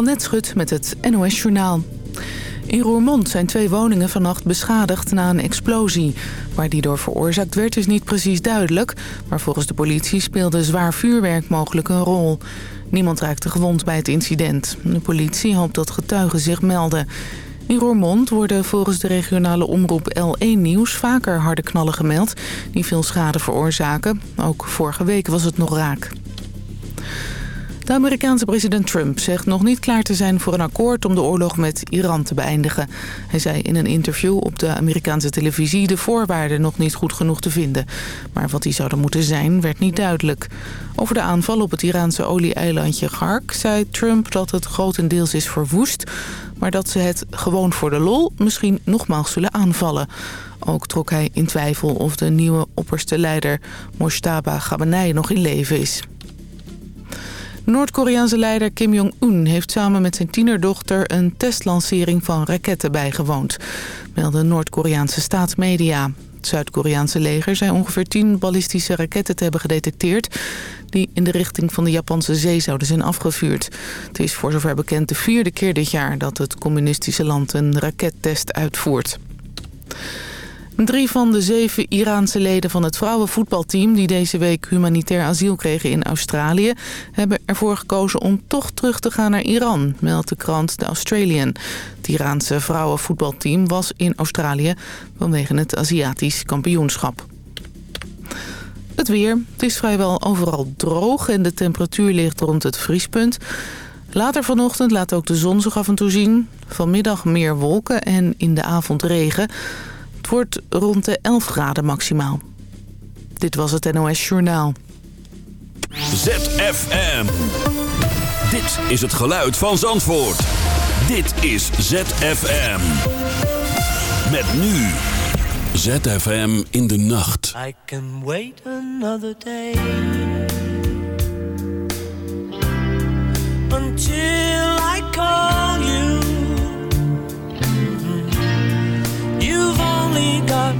Annette Schut met het NOS Journaal. In Roermond zijn twee woningen vannacht beschadigd na een explosie. Waar die door veroorzaakt werd is niet precies duidelijk... maar volgens de politie speelde zwaar vuurwerk mogelijk een rol. Niemand raakte gewond bij het incident. De politie hoopt dat getuigen zich melden. In Roermond worden volgens de regionale omroep L1 Nieuws vaker harde knallen gemeld... die veel schade veroorzaken. Ook vorige week was het nog raak. De Amerikaanse president Trump zegt nog niet klaar te zijn voor een akkoord om de oorlog met Iran te beëindigen. Hij zei in een interview op de Amerikaanse televisie de voorwaarden nog niet goed genoeg te vinden. Maar wat die zouden moeten zijn werd niet duidelijk. Over de aanval op het Iraanse olie-eilandje Gark zei Trump dat het grotendeels is verwoest, maar dat ze het gewoon voor de lol misschien nogmaals zullen aanvallen. Ook trok hij in twijfel of de nieuwe opperste leider Moshtaba Khamenei nog in leven is. Noord-Koreaanse leider Kim Jong-un heeft samen met zijn tienerdochter een testlancering van raketten bijgewoond, melden Noord-Koreaanse staatsmedia. Het Zuid-Koreaanse leger zei ongeveer tien ballistische raketten te hebben gedetecteerd... die in de richting van de Japanse zee zouden zijn afgevuurd. Het is voor zover bekend de vierde keer dit jaar dat het communistische land een rakettest uitvoert. Drie van de zeven Iraanse leden van het vrouwenvoetbalteam... die deze week humanitair asiel kregen in Australië... hebben ervoor gekozen om toch terug te gaan naar Iran, meldt de krant The Australian. Het Iraanse vrouwenvoetbalteam was in Australië vanwege het Aziatisch kampioenschap. Het weer. Het is vrijwel overal droog en de temperatuur ligt rond het vriespunt. Later vanochtend laat ook de zon zich af en toe zien. Vanmiddag meer wolken en in de avond regen wordt rond de 11 graden maximaal. Dit was het NOS Journaal. ZFM. Dit is het geluid van Zandvoort. Dit is ZFM. Met nu. ZFM in de nacht. I can wait another day. Until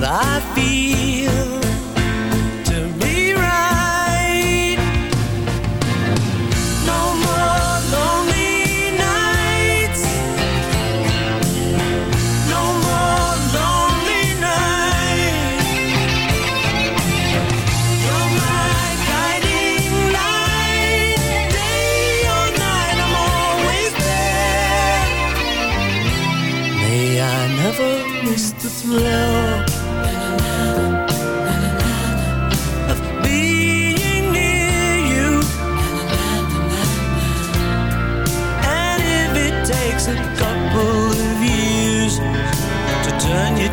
what I feel to be right. No more lonely nights. No more lonely nights. You're my guiding light. Day or night, I'm always there. May I never miss the thrill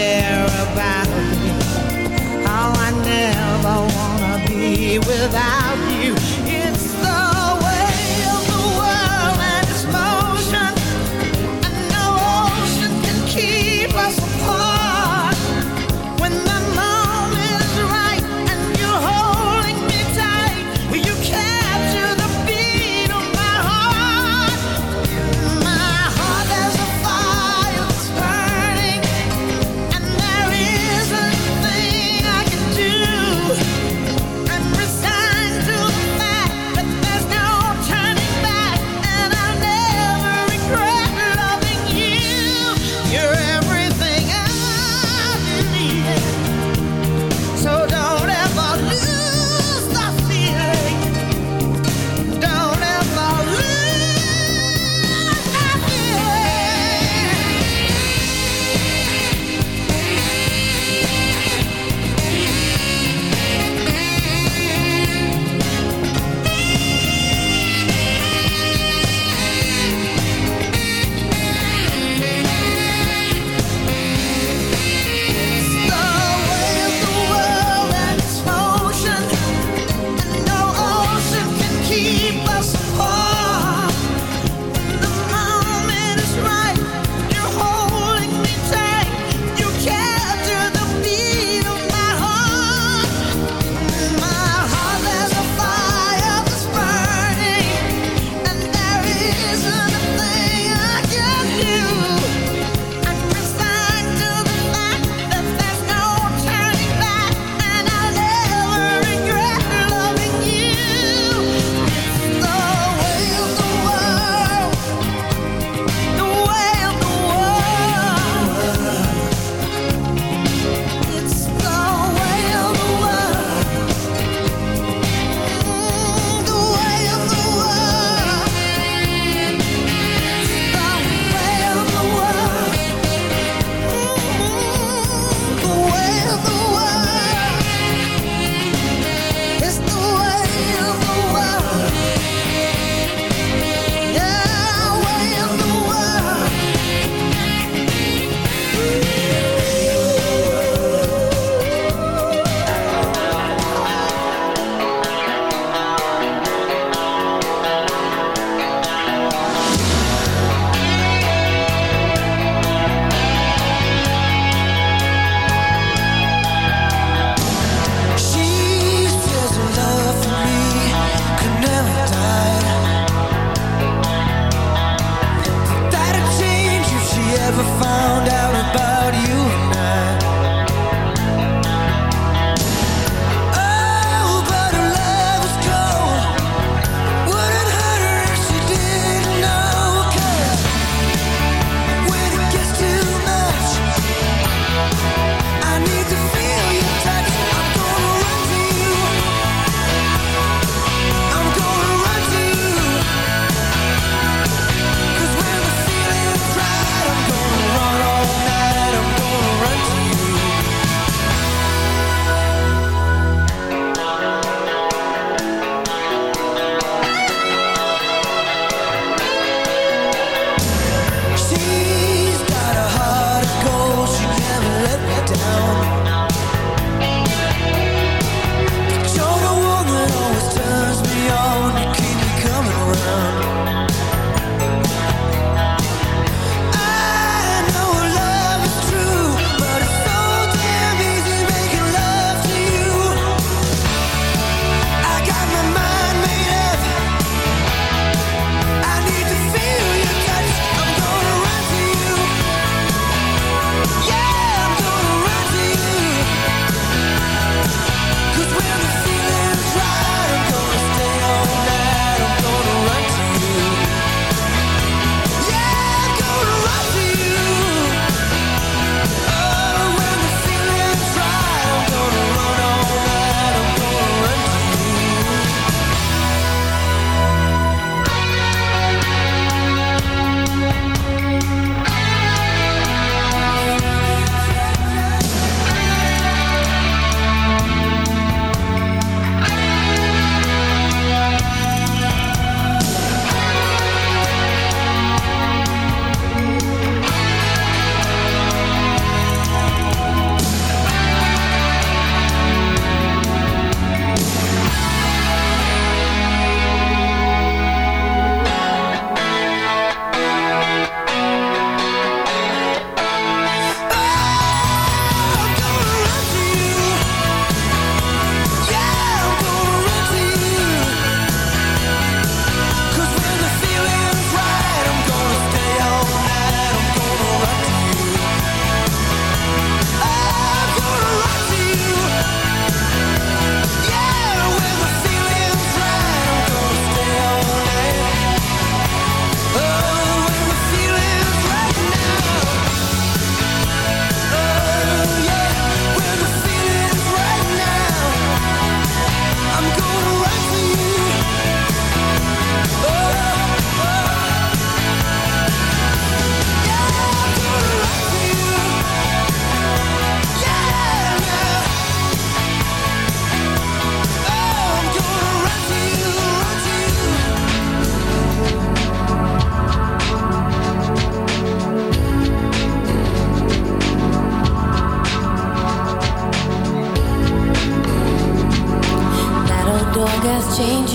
care about me. How I never wanna be without.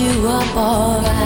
You up alright.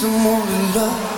Someone to love.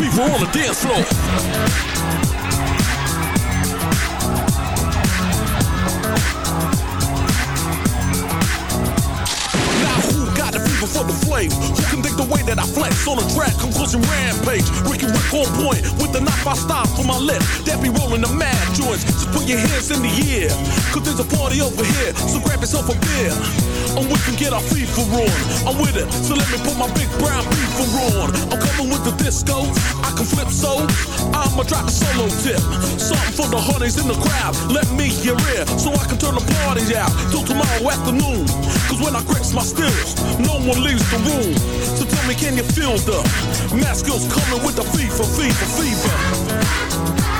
Fever on the dance floor. for the flame. Who can think the way that I flex on a track? Conclusion rampage. Ricky Rick on point with the knife I stop for my lip. That be rolling the mad joints. Just put your hands in the air. Cause there's a party over here. So grab yourself a beer. And we can get our FIFA on. I'm with it. So let me put my big brown FIFA on. I'm coming with the disco. Can flip so. I'ma drop a solo tip. Something for the honeys in the crowd. Let me hear it. So I can turn the party out till tomorrow afternoon. Cause when I grips my stills, no one one leaves the room. So tell me, can you feel the mask skills coming with the fever, fever, fever?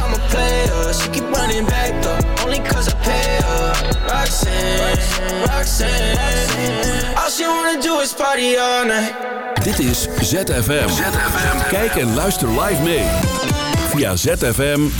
player. She keep running back though, only cause I pay her. Roxanne, Roxanne. All she wanna do is party all night. Dit is ZFM. ZFM. Kijk en luister live mee. Via zfm-live.nl